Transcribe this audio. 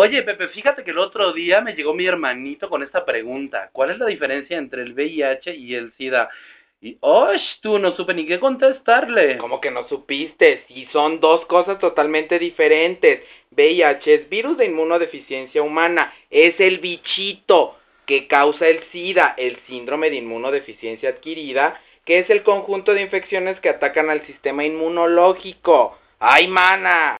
Oye, Pepe, fíjate que el otro día me llegó mi hermanito con esta pregunta. ¿Cuál es la diferencia entre el VIH y el SIDA? Y, ¡osh! Tú no supe ni qué contestarle. ¿Cómo que no supiste? Si son dos cosas totalmente diferentes. VIH es virus de inmunodeficiencia humana. Es el bichito que causa el SIDA, el síndrome de inmunodeficiencia adquirida, que es el conjunto de infecciones que atacan al sistema inmunológico. ¡Ay, mana!